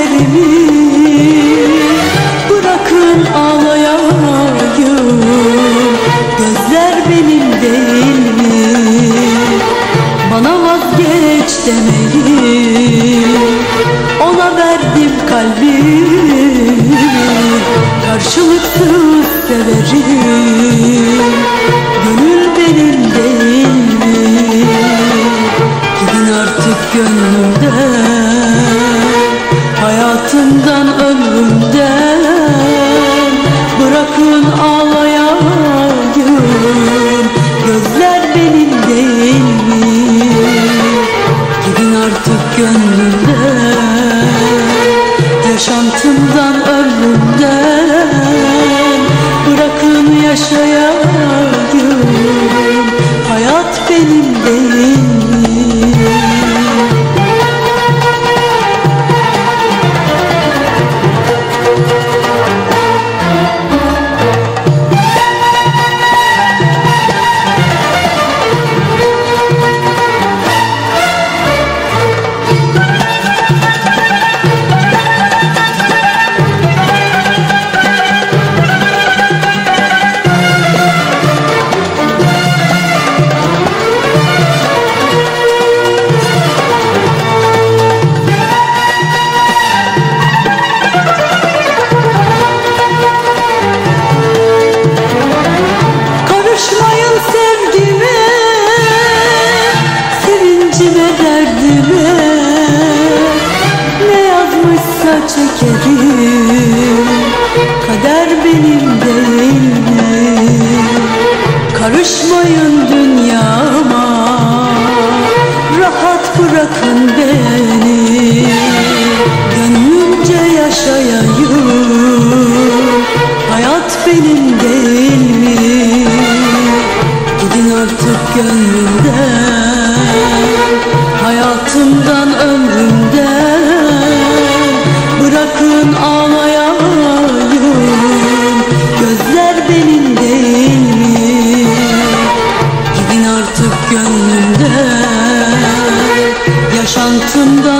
kalbimi Bırakın ağlayayım. Gözler benim değil mi? Bana vazgeç demeyi Ona verdim kalbimi Karşılıksız severim Yaşantımdan ömrümden Bırakın yaşayayım Hayat benim Derdime Ne yazmışsa çekerim. Kader benim değil mi? Karışmayın dünyama. Rahat bırakın beni. Gönlümce yaşayayım. Hayat benim artık gönlümden Yaşantımdan ömrümden